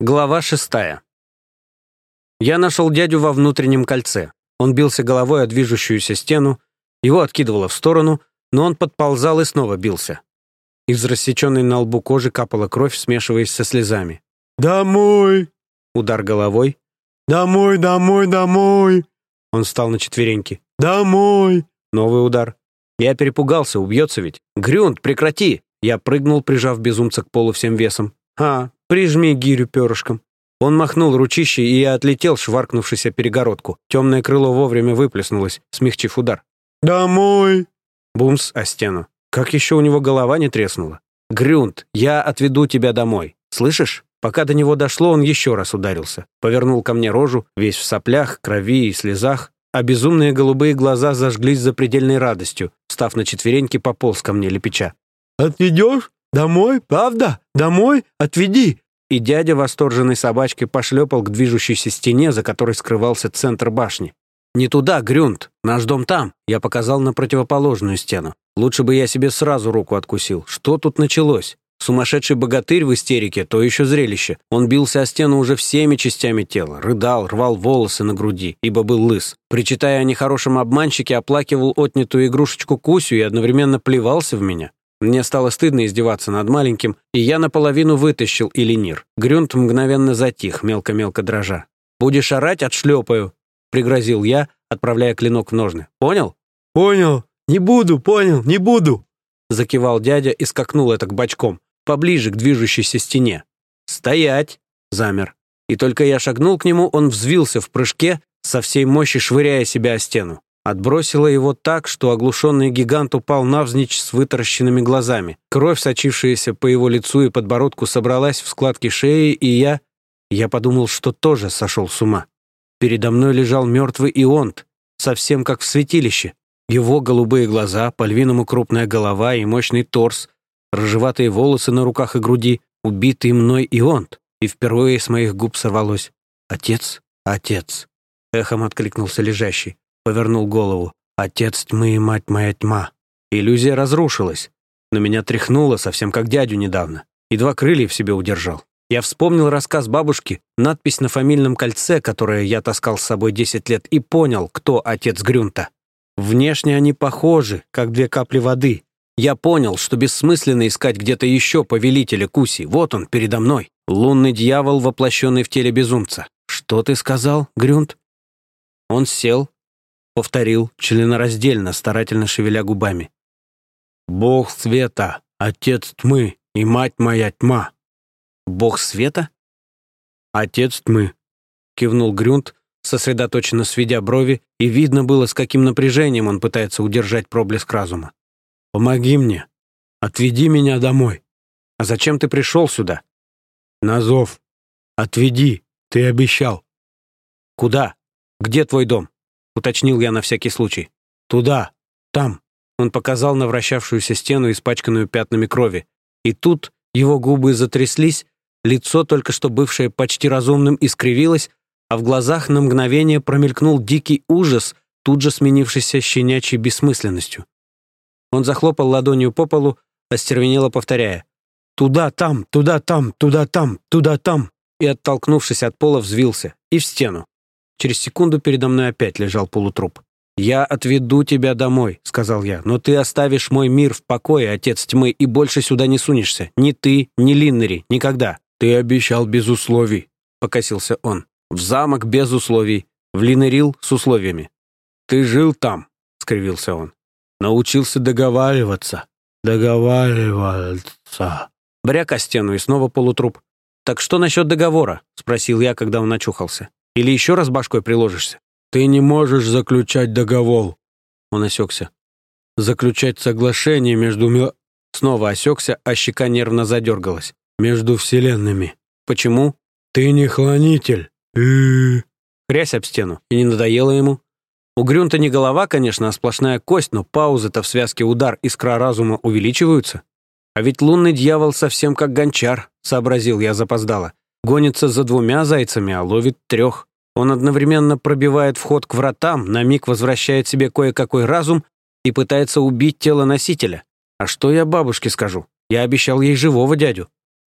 Глава шестая. Я нашел дядю во внутреннем кольце. Он бился головой о движущуюся стену, его откидывало в сторону, но он подползал и снова бился. Из рассеченной на лбу кожи капала кровь, смешиваясь со слезами. «Домой! Удар головой. Домой, домой, домой! Он встал на четвереньки. Домой!» Новый удар. Я перепугался, убьется ведь. «Грюнд, прекрати!» Я прыгнул, прижав безумца к полу всем весом. «А, прижми гирю перышком». Он махнул ручищей, и я отлетел, шваркнувшись о перегородку. Темное крыло вовремя выплеснулось, смягчив удар. «Домой!» Бумс о стену. Как еще у него голова не треснула? «Грюнд, я отведу тебя домой. Слышишь?» Пока до него дошло, он еще раз ударился. Повернул ко мне рожу, весь в соплях, крови и слезах, а безумные голубые глаза зажглись запредельной радостью. Став на четвереньки, пополз ко мне лепеча. «Отведешь? Домой? Правда? Домой? Отведи!» И дядя восторженной собачкой пошлепал к движущейся стене, за которой скрывался центр башни. «Не туда, Грюнд! Наш дом там!» Я показал на противоположную стену. Лучше бы я себе сразу руку откусил. Что тут началось? Сумасшедший богатырь в истерике — то еще зрелище. Он бился о стену уже всеми частями тела, рыдал, рвал волосы на груди, ибо был лыс. Причитая о нехорошем обманщике, оплакивал отнятую игрушечку Кусю и одновременно плевался в меня. Мне стало стыдно издеваться над маленьким, и я наполовину вытащил Илинир. Грюнт мгновенно затих, мелко-мелко дрожа. «Будешь орать, отшлепаю», — пригрозил я, отправляя клинок в ножны. «Понял?» «Понял. Не буду, понял, не буду», — закивал дядя и скакнул это к бочком, поближе к движущейся стене. «Стоять!» — замер. И только я шагнул к нему, он взвился в прыжке, со всей мощи швыряя себя о стену. Отбросило его так, что оглушенный гигант упал навзничь с вытаращенными глазами. Кровь, сочившаяся по его лицу и подбородку, собралась в складки шеи, и я... Я подумал, что тоже сошел с ума. Передо мной лежал мертвый Ионт, совсем как в святилище. Его голубые глаза, по-львиному крупная голова и мощный торс, рыжеватые волосы на руках и груди, убитый мной Ионт. И впервые с моих губ сорвалось «Отец, отец!» Эхом откликнулся лежащий повернул голову. «Отец тьмы и мать моя тьма». Иллюзия разрушилась, но меня тряхнуло, совсем как дядю недавно. Едва крылья в себе удержал. Я вспомнил рассказ бабушки, надпись на фамильном кольце, которое я таскал с собой 10 лет, и понял, кто отец Грюнта. Внешне они похожи, как две капли воды. Я понял, что бессмысленно искать где-то еще повелителя Куси. Вот он, передо мной. Лунный дьявол, воплощенный в теле безумца. «Что ты сказал, Грюнт?» Он сел, повторил членораздельно, старательно шевеля губами. «Бог света, отец тьмы и мать моя тьма». «Бог света?» «Отец тьмы», — кивнул Грюнт, сосредоточенно сведя брови, и видно было, с каким напряжением он пытается удержать проблеск разума. «Помоги мне. Отведи меня домой. А зачем ты пришел сюда?» «На зов. Отведи. Ты обещал». «Куда? Где твой дом?» Уточнил я на всякий случай. «Туда, там». Он показал на вращавшуюся стену, испачканную пятнами крови. И тут его губы затряслись, лицо, только что бывшее почти разумным, искривилось, а в глазах на мгновение промелькнул дикий ужас, тут же сменившийся щенячьей бессмысленностью. Он захлопал ладонью по полу, остервенело повторяя «Туда, там, туда, там, туда, там, туда, там!» и, оттолкнувшись от пола, взвился и в стену. Через секунду передо мной опять лежал полутруп. «Я отведу тебя домой», — сказал я, «но ты оставишь мой мир в покое, отец тьмы, и больше сюда не сунешься. Ни ты, ни Линнери, никогда». «Ты обещал без условий», — покосился он. «В замок без условий, в Линнерил с условиями». «Ты жил там», — скривился он. «Научился договариваться». «Договариваться». Бряк о стену и снова полутруп. «Так что насчет договора?» — спросил я, когда он очухался. Или еще раз башкой приложишься? Ты не можешь заключать договор. Он осекся. Заключать соглашение между... Снова осекся, а щека нервно задергалась. Между вселенными. Почему? Ты не хранитель. Хрясь об стену. И не надоело ему. У Грюнта не голова, конечно, а сплошная кость, но паузы-то в связке удар искра разума увеличиваются. А ведь лунный дьявол совсем как гончар, сообразил я запоздало. Гонится за двумя зайцами, а ловит трех. Он одновременно пробивает вход к вратам, на миг возвращает себе кое-какой разум и пытается убить тело носителя. А что я бабушке скажу? Я обещал ей живого дядю.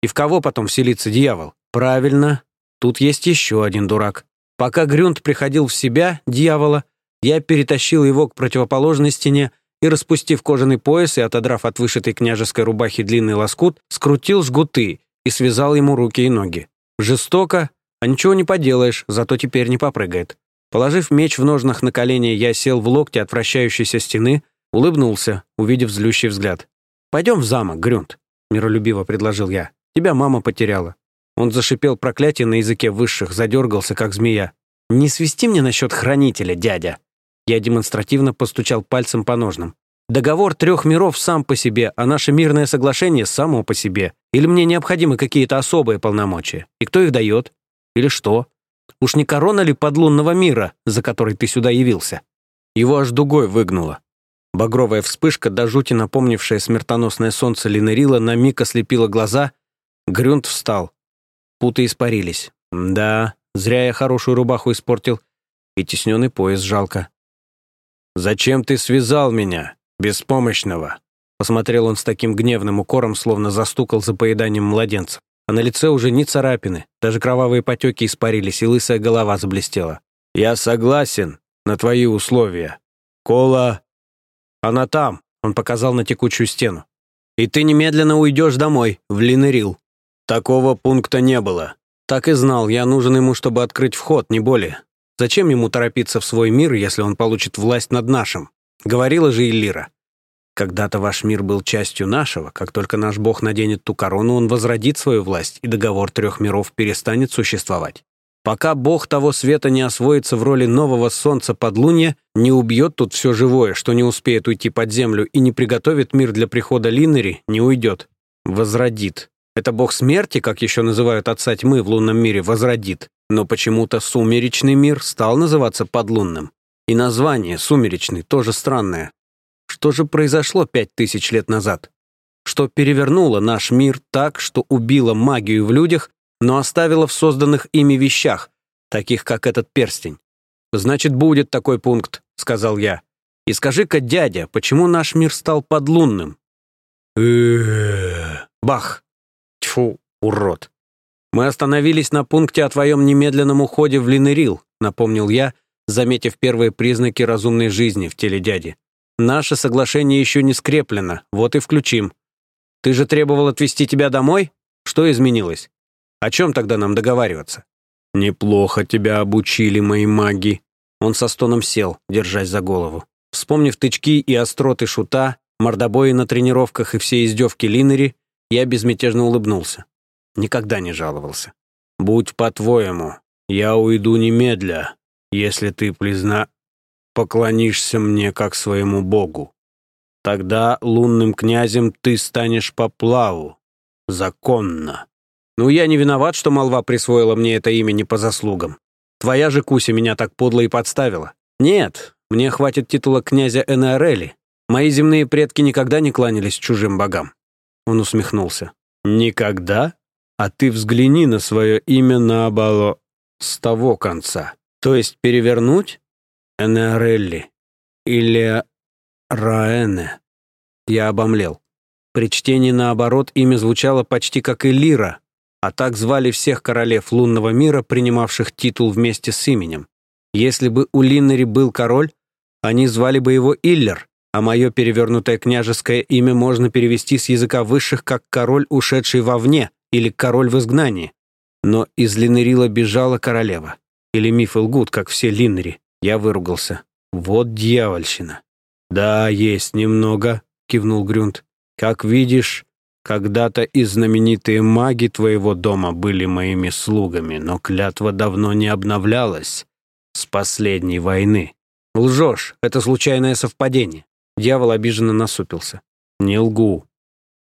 И в кого потом вселится дьявол? Правильно, тут есть еще один дурак. Пока Грюнд приходил в себя, дьявола, я перетащил его к противоположной стене и, распустив кожаный пояс и отодрав от вышитой княжеской рубахи длинный лоскут, скрутил жгуты и связал ему руки и ноги. Жестоко, а ничего не поделаешь, зато теперь не попрыгает. Положив меч в ножнах на колени, я сел в локте от вращающейся стены, улыбнулся, увидев злющий взгляд. «Пойдем в замок, Грюнд», — миролюбиво предложил я. «Тебя мама потеряла». Он зашипел проклятие на языке высших, задергался, как змея. «Не свисти мне насчет хранителя, дядя!» Я демонстративно постучал пальцем по ножнам. «Договор трех миров сам по себе, а наше мирное соглашение само по себе. Или мне необходимы какие-то особые полномочия? И кто их дает? Или что? Уж не корона ли подлунного мира, за которой ты сюда явился?» Его аж дугой выгнуло. Багровая вспышка, до жути напомнившая смертоносное солнце Линерила, на миг ослепила глаза. Грюнд встал. Путы испарились. Да, зря я хорошую рубаху испортил. И тесненный пояс жалко. «Зачем ты связал меня, беспомощного?» Посмотрел он с таким гневным укором, словно застукал за поеданием младенца. А на лице уже ни царапины, даже кровавые потеки испарились, и лысая голова заблестела. «Я согласен на твои условия. Кола «Она там», — он показал на текучую стену. «И ты немедленно уйдешь домой, в Линерил». Такого пункта не было. Так и знал, я нужен ему, чтобы открыть вход, не более. Зачем ему торопиться в свой мир, если он получит власть над нашим? Говорила же Иллира. Когда-то ваш мир был частью нашего, как только наш бог наденет ту корону, он возродит свою власть, и договор трех миров перестанет существовать. Пока бог того света не освоится в роли нового солнца подлунья, не убьет тут все живое, что не успеет уйти под землю, и не приготовит мир для прихода Линнери, не уйдет. Возродит. Это бог смерти, как еще называют отца тьмы в лунном мире, возродит. Но почему-то сумеречный мир стал называться подлунным. И название «сумеречный» тоже странное. Что же произошло пять тысяч лет назад? Что перевернуло наш мир так, что убило магию в людях, но оставила в созданных ими вещах, таких как этот перстень. «Значит, будет такой пункт», — сказал я. «И скажи-ка, дядя, почему наш мир стал подлунным?» Бах! Тьфу, урод. «Мы остановились на пункте о твоем немедленном уходе в Линерил», — напомнил я, заметив первые признаки разумной жизни в теле дяди. «Наше соглашение еще не скреплено, вот и включим. Ты же требовал отвезти тебя домой? Что изменилось?» О чем тогда нам договариваться? Неплохо тебя обучили мои маги. Он со стоном сел, держась за голову. Вспомнив тычки и остроты шута, мордобои на тренировках и все издевки Линнери, я безмятежно улыбнулся. Никогда не жаловался. «Будь по-твоему, я уйду немедля, если ты призна... поклонишься мне как своему богу. Тогда лунным князем ты станешь по плаву, законно. Ну, я не виноват, что молва присвоила мне это имя не по заслугам. Твоя же Куся меня так подло и подставила. Нет, мне хватит титула князя Энеорели. Мои земные предки никогда не кланялись чужим богам. Он усмехнулся. Никогда? А ты взгляни на свое имя на обало с того конца. То есть перевернуть? Энеорелли. Или Раэне. Я обомлел. При чтении наоборот имя звучало почти как Элира, а так звали всех королев лунного мира, принимавших титул вместе с именем. Если бы у Линнери был король, они звали бы его Иллер, а мое перевернутое княжеское имя можно перевести с языка высших как «король, ушедший вовне» или «король в изгнании». Но из Линнерила бежала королева. Или миф лгут, как все Линнери. Я выругался. Вот дьявольщина. «Да, есть немного», — кивнул Грюнд. «Как видишь, когда-то и знаменитые маги твоего дома были моими слугами, но клятва давно не обновлялась с последней войны. Лжешь, это случайное совпадение. Дьявол обиженно насупился. Не лгу.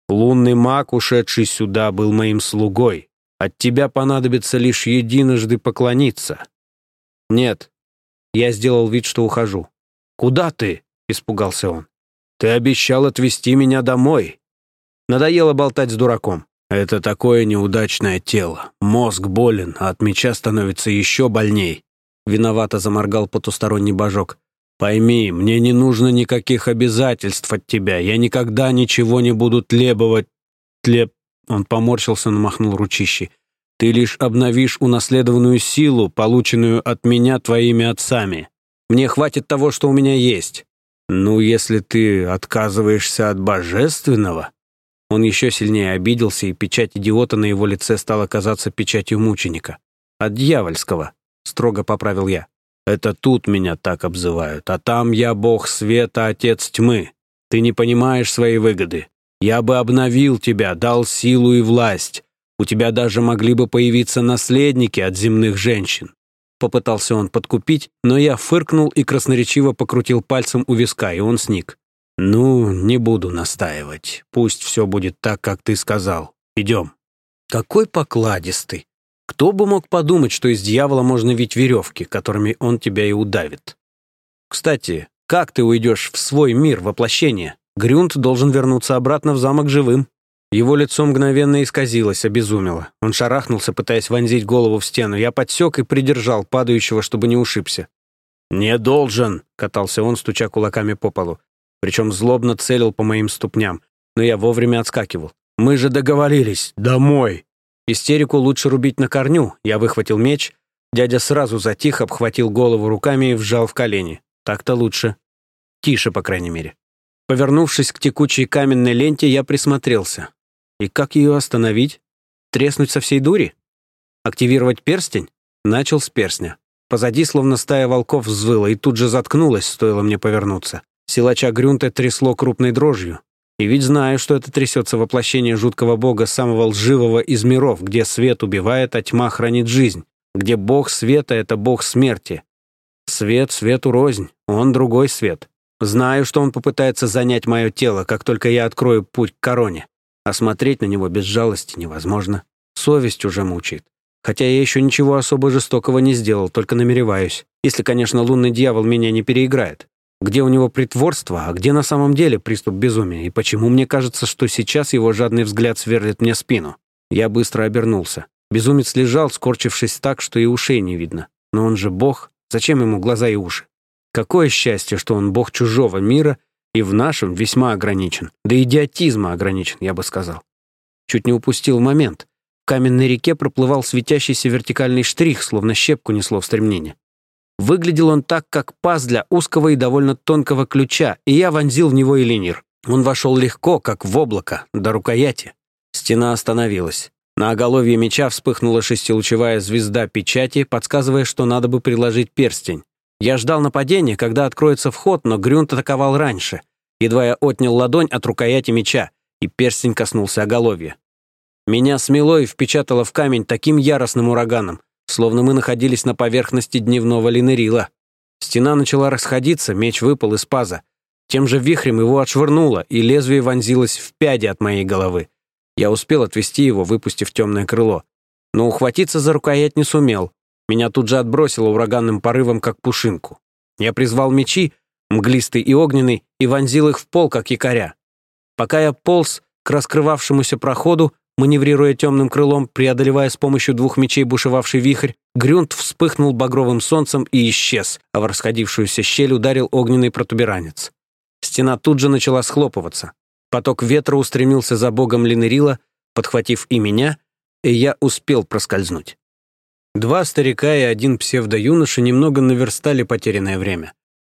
Лунный маг, ушедший сюда, был моим слугой. От тебя понадобится лишь единожды поклониться. Нет. Я сделал вид, что ухожу. Куда ты? Испугался он. Ты обещал отвезти меня домой. Надоело болтать с дураком. Это такое неудачное тело. Мозг болен, а от меча становится еще больней. Виновато заморгал потусторонний божок. Пойми, мне не нужно никаких обязательств от тебя. Я никогда ничего не буду требовать. Тлеп... Он поморщился, но махнул ручищей. «Ты лишь обновишь унаследованную силу, полученную от меня твоими отцами. Мне хватит того, что у меня есть. Ну, если ты отказываешься от божественного...» Он еще сильнее обиделся, и печать идиота на его лице стала казаться печатью мученика. «От дьявольского», — строго поправил я. «Это тут меня так обзывают, а там я бог света, отец тьмы. Ты не понимаешь своей выгоды. Я бы обновил тебя, дал силу и власть. У тебя даже могли бы появиться наследники от земных женщин». Попытался он подкупить, но я фыркнул и красноречиво покрутил пальцем у виска, и он сник. «Ну, не буду настаивать. Пусть все будет так, как ты сказал. Идем». «Какой покладистый! Кто бы мог подумать, что из дьявола можно вить веревки, которыми он тебя и удавит? Кстати, как ты уйдешь в свой мир воплощения? Грюнд должен вернуться обратно в замок живым». Его лицо мгновенно исказилось, обезумело. Он шарахнулся, пытаясь вонзить голову в стену. Я подсек и придержал падающего, чтобы не ушибся. «Не должен!» — катался он, стуча кулаками по полу причем злобно целил по моим ступням, но я вовремя отскакивал. «Мы же договорились! Домой!» Истерику лучше рубить на корню. Я выхватил меч. Дядя сразу затих, обхватил голову руками и вжал в колени. Так-то лучше. Тише, по крайней мере. Повернувшись к текучей каменной ленте, я присмотрелся. И как ее остановить? Треснуть со всей дури? Активировать перстень? Начал с перстня. Позади, словно стая волков, взвыла и тут же заткнулась, стоило мне повернуться. Силача Грюнта трясло крупной дрожью. И ведь знаю, что это трясется воплощение жуткого бога, самого лживого из миров, где свет убивает, а тьма хранит жизнь, где бог света — это бог смерти. Свет свету рознь, он другой свет. Знаю, что он попытается занять мое тело, как только я открою путь к короне. А смотреть на него без жалости невозможно. Совесть уже мучает. Хотя я еще ничего особо жестокого не сделал, только намереваюсь. Если, конечно, лунный дьявол меня не переиграет. Где у него притворство, а где на самом деле приступ безумия? И почему мне кажется, что сейчас его жадный взгляд сверлит мне спину? Я быстро обернулся. Безумец лежал, скорчившись так, что и ушей не видно. Но он же бог. Зачем ему глаза и уши? Какое счастье, что он бог чужого мира и в нашем весьма ограничен. Да идиотизма ограничен, я бы сказал. Чуть не упустил момент. В каменной реке проплывал светящийся вертикальный штрих, словно щепку несло в стремнение. Выглядел он так, как паз для узкого и довольно тонкого ключа, и я вонзил в него элинир. Он вошел легко, как в облако, до рукояти. Стена остановилась. На оголовье меча вспыхнула шестилучевая звезда печати, подсказывая, что надо бы приложить перстень. Я ждал нападения, когда откроется вход, но Грюнт атаковал раньше. Едва я отнял ладонь от рукояти меча, и перстень коснулся оголовья. Меня смело и впечатало в камень таким яростным ураганом, словно мы находились на поверхности дневного линерила. Стена начала расходиться, меч выпал из паза. Тем же вихрем его отшвырнуло, и лезвие вонзилось в пяди от моей головы. Я успел отвести его, выпустив темное крыло. Но ухватиться за рукоять не сумел. Меня тут же отбросило ураганным порывом, как пушинку. Я призвал мечи, мглистый и огненный, и вонзил их в пол, как якоря. Пока я полз к раскрывавшемуся проходу, Маневрируя темным крылом, преодолевая с помощью двух мечей бушевавший вихрь, Грюнт вспыхнул багровым солнцем и исчез, а в расходившуюся щель ударил огненный протуберанец. Стена тут же начала схлопываться. Поток ветра устремился за богом Линерила, подхватив и меня, и я успел проскользнуть. Два старика и один псевдо-юноша немного наверстали потерянное время.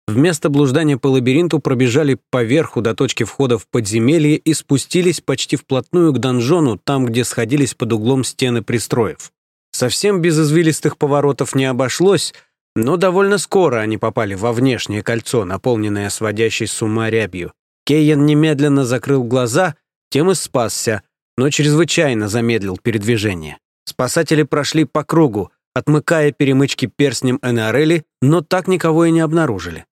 Вместо блуждания по лабиринту пробежали поверху до точки входа в подземелье и спустились почти вплотную к донжону, там, где сходились под углом стены пристроев. Совсем без извилистых поворотов не обошлось, но довольно скоро они попали во внешнее кольцо, наполненное сводящей с ума рябью. Кейен немедленно закрыл глаза, тем и спасся, но чрезвычайно замедлил передвижение. Спасатели прошли по кругу, отмыкая перемычки перстнем Энарели, но так никого и не обнаружили.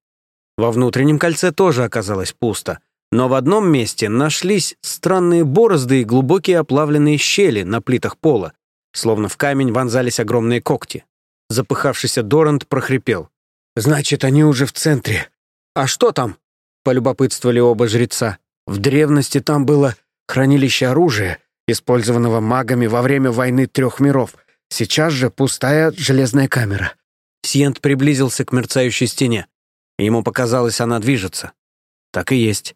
Во внутреннем кольце тоже оказалось пусто, но в одном месте нашлись странные борозды и глубокие оплавленные щели на плитах пола, словно в камень вонзались огромные когти. Запыхавшийся Дорант прохрипел. «Значит, они уже в центре. А что там?» — полюбопытствовали оба жреца. «В древности там было хранилище оружия, использованного магами во время войны трех миров. Сейчас же пустая железная камера». Сиент приблизился к мерцающей стене. Ему показалось, она движется. Так и есть.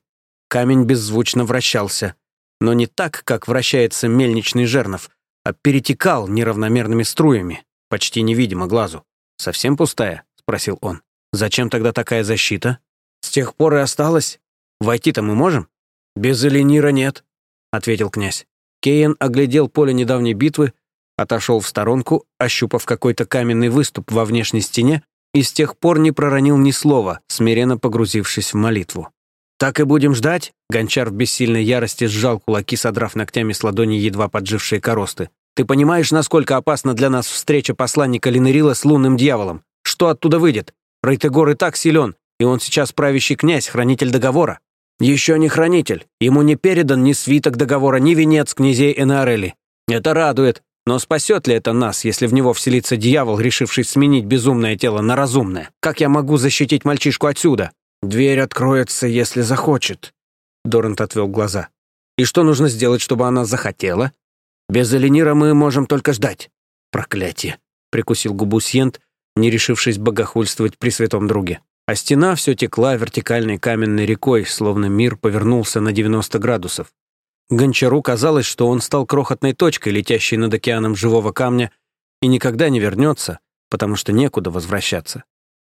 Камень беззвучно вращался. но не так, как вращается мельничный жернов, а перетекал неравномерными струями, почти невидимо глазу. «Совсем пустая?» — спросил он. «Зачем тогда такая защита?» «С тех пор и осталось. Войти-то мы можем?» «Без Эленира нет», — ответил князь. Кейн оглядел поле недавней битвы, отошел в сторонку, ощупав какой-то каменный выступ во внешней стене, и с тех пор не проронил ни слова, смиренно погрузившись в молитву. «Так и будем ждать?» Гончар в бессильной ярости сжал кулаки, содрав ногтями с ладони едва поджившие коросты. «Ты понимаешь, насколько опасна для нас встреча посланника Линерила с лунным дьяволом? Что оттуда выйдет? Рейтегор и так силен, и он сейчас правящий князь, хранитель договора». «Еще не хранитель. Ему не передан ни свиток договора, ни венец князей Энарели. Это радует. Но спасет ли это нас, если в него вселится дьявол, решивший сменить безумное тело на разумное? Как я могу защитить мальчишку отсюда? Дверь откроется, если захочет. Дорант отвел глаза. И что нужно сделать, чтобы она захотела? Без Эленира мы можем только ждать. Проклятие. Прикусил губу Сьент, не решившись богохульствовать при святом друге. А стена все текла вертикальной каменной рекой, словно мир повернулся на 90 градусов. Гончару казалось, что он стал крохотной точкой, летящей над океаном живого камня, и никогда не вернется, потому что некуда возвращаться.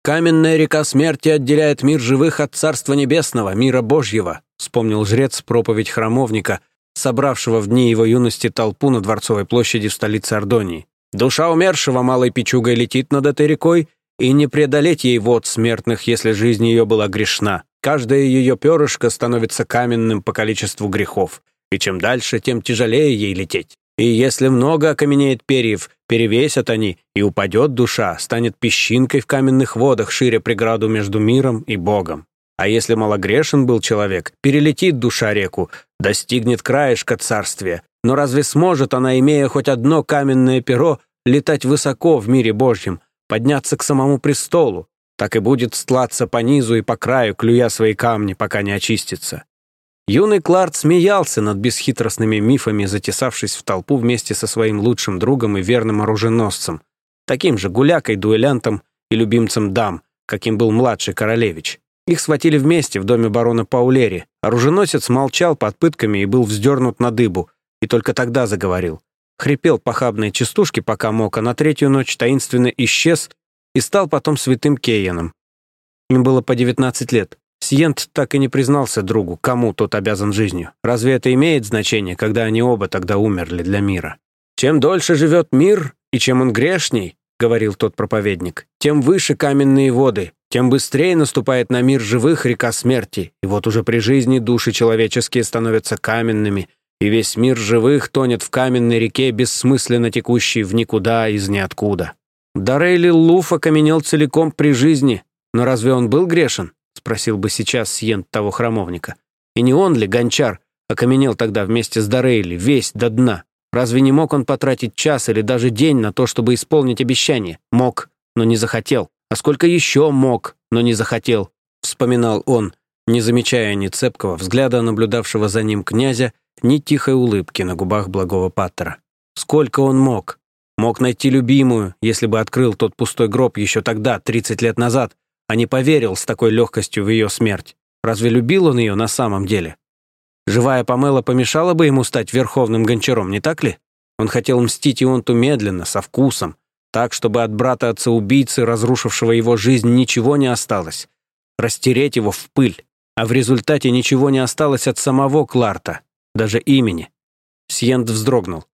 «Каменная река смерти отделяет мир живых от Царства Небесного, мира Божьего», вспомнил жрец проповедь храмовника, собравшего в дни его юности толпу на Дворцовой площади в столице Ордонии. «Душа умершего малой печугой летит над этой рекой, и не преодолеть ей вод смертных, если жизнь ее была грешна. Каждое ее перышко становится каменным по количеству грехов и чем дальше, тем тяжелее ей лететь. И если много окаменеет перьев, перевесят они, и упадет душа, станет песчинкой в каменных водах, шире преграду между миром и Богом. А если малогрешен был человек, перелетит душа реку, достигнет краешка царствия. Но разве сможет она, имея хоть одно каменное перо, летать высоко в мире Божьем, подняться к самому престолу? Так и будет стлаться по низу и по краю, клюя свои камни, пока не очистится. Юный Кларт смеялся над бесхитростными мифами, затесавшись в толпу вместе со своим лучшим другом и верным оруженосцем, таким же гулякой, дуэлянтом и любимцем дам, каким был младший королевич. Их схватили вместе в доме барона Паулери. Оруженосец молчал под пытками и был вздернут на дыбу, и только тогда заговорил. Хрипел похабные частушки, пока мог, на третью ночь таинственно исчез и стал потом святым Кейеном. Им было по 19 лет. Сиент так и не признался другу, кому тот обязан жизнью. Разве это имеет значение, когда они оба тогда умерли для мира? «Чем дольше живет мир, и чем он грешней, — говорил тот проповедник, — тем выше каменные воды, тем быстрее наступает на мир живых река смерти, и вот уже при жизни души человеческие становятся каменными, и весь мир живых тонет в каменной реке, бессмысленно текущей в никуда из ниоткуда. Дарейли Луф окаменел целиком при жизни, но разве он был грешен? спросил бы сейчас Сьент того храмовника. И не он ли, гончар, окаменел тогда вместе с Дарейли, весь до дна? Разве не мог он потратить час или даже день на то, чтобы исполнить обещание? Мог, но не захотел. А сколько еще мог, но не захотел? Вспоминал он, не замечая ни цепкого взгляда наблюдавшего за ним князя, ни тихой улыбки на губах благого Паттера. Сколько он мог? Мог найти любимую, если бы открыл тот пустой гроб еще тогда, 30 лет назад, а не поверил с такой легкостью в ее смерть. Разве любил он ее на самом деле? Живая Памела помешала бы ему стать верховным гончаром, не так ли? Он хотел мстить Ионту медленно, со вкусом, так, чтобы от брата отца-убийцы, разрушившего его жизнь, ничего не осталось. Растереть его в пыль. А в результате ничего не осталось от самого Кларта, даже имени. Сьент вздрогнул.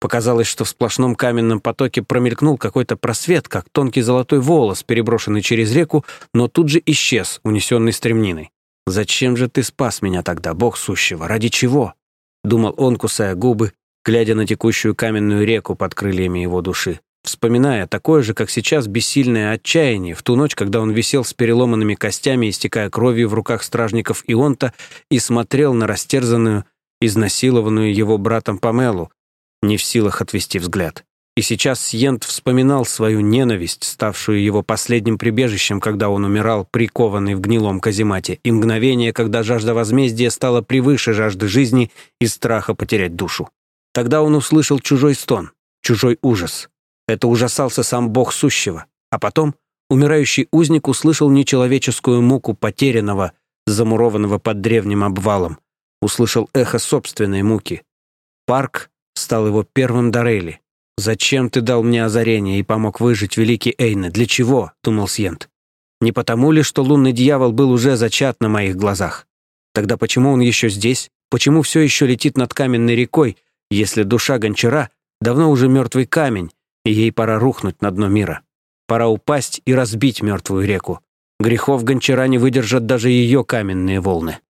Показалось, что в сплошном каменном потоке промелькнул какой-то просвет, как тонкий золотой волос, переброшенный через реку, но тут же исчез, унесенный стремниной. «Зачем же ты спас меня тогда, бог сущего? Ради чего?» Думал он, кусая губы, глядя на текущую каменную реку под крыльями его души, вспоминая такое же, как сейчас, бессильное отчаяние в ту ночь, когда он висел с переломанными костями, истекая кровью в руках стражников Ионта и смотрел на растерзанную, изнасилованную его братом Памелу, не в силах отвести взгляд. И сейчас Сьент вспоминал свою ненависть, ставшую его последним прибежищем, когда он умирал, прикованный в гнилом каземате, и мгновение, когда жажда возмездия стала превыше жажды жизни и страха потерять душу. Тогда он услышал чужой стон, чужой ужас. Это ужасался сам Бог сущего. А потом умирающий узник услышал нечеловеческую муку потерянного, замурованного под древним обвалом, услышал эхо собственной муки. Парк стал его первым Дорейли. «Зачем ты дал мне озарение и помог выжить, великий Эйне? Для чего?» — думал Сьент. «Не потому ли, что лунный дьявол был уже зачат на моих глазах? Тогда почему он еще здесь? Почему все еще летит над каменной рекой, если душа гончара давно уже мертвый камень, и ей пора рухнуть на дно мира? Пора упасть и разбить мертвую реку. Грехов гончара не выдержат даже ее каменные волны».